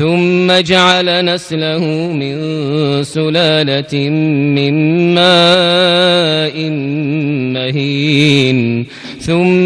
ثم جعل نسله من سلالة من ماء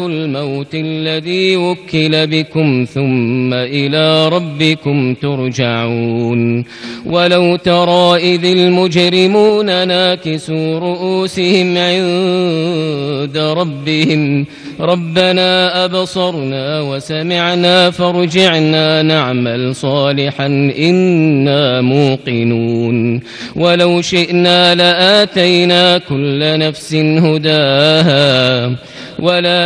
الموت الذي وكل بكم ثم إلى ربكم ترجعون. ولو ترى إذ المجرمون ناكسوا رؤوسهم عند ربهم ربنا أبصرنا وسمعنا فارجعنا نعمل صالحا إنا موقنون. ولو شئنا لآتينا كل نفس هداها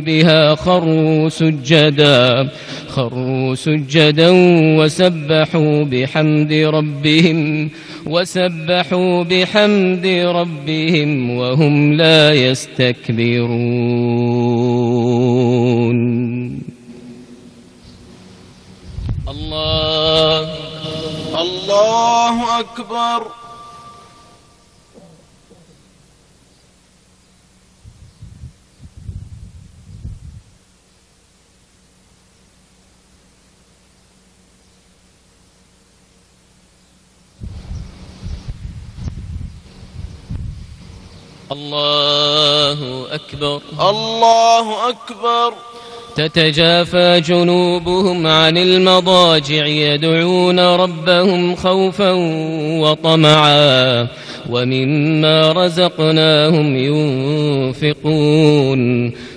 بها خروا سجدا خروا سجدا وسبحوا بحمد ربهم وسبحوا بحمد ربهم وهم لا يستكبرون الله الله أكبر. الله أكبر. الله أكبر. تتجافى جنوبهم عن المضاجع يدعون ربهم خوفا وطمعا ومما رزقناهم ينفقون.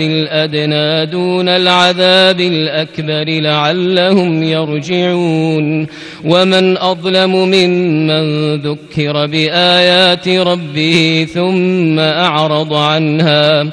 الأدنى دون العذاب الأكبر لعلهم يرجعون. ومن أظلم ممن ذكر بآيات ربه ثم أعرض عنها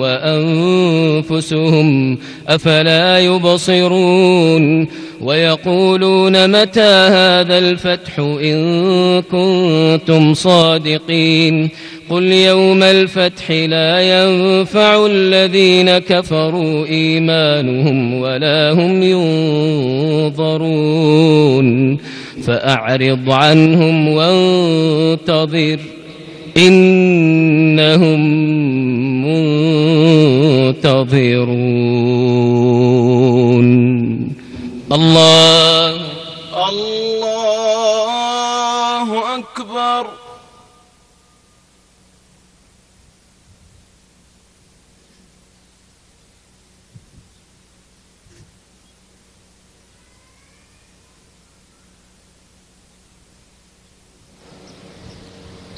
وأنفسهم أفلا يبصرون ويقولون متى هذا الفتح إن كنتم صادقين قل يوم الفتح لا ينفع الذين كفروا إيمانهم ولا هم ينظرون فأعرض عنهم وانتظر إنهم منتظرون. الله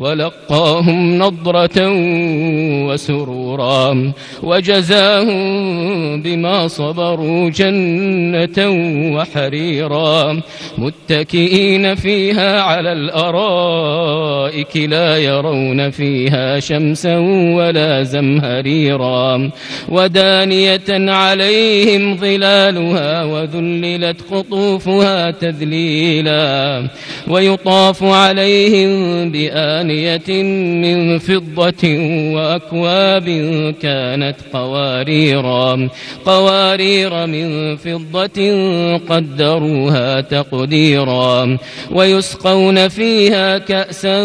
ولقاهم نضرة وسرورا وجزاهم بما صبروا جنة وحريرا متكئين فيها على الأرائك لا يرون فيها شمسا ولا زمهريرا. ودانية عليهم ظلالها وذللت قطوفها تذليلا. ويطاف عليهم آنية من فضة وأكواب كانت قواريرا. قوارير من فضة قدروها تقديرا. ويسقون فيها كأسا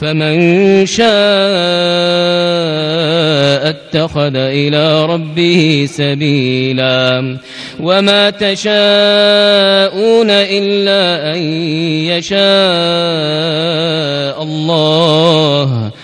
فمن شاء اتخذ إلى ربه سبيلا وما تشاءون إلا أن يشاء الله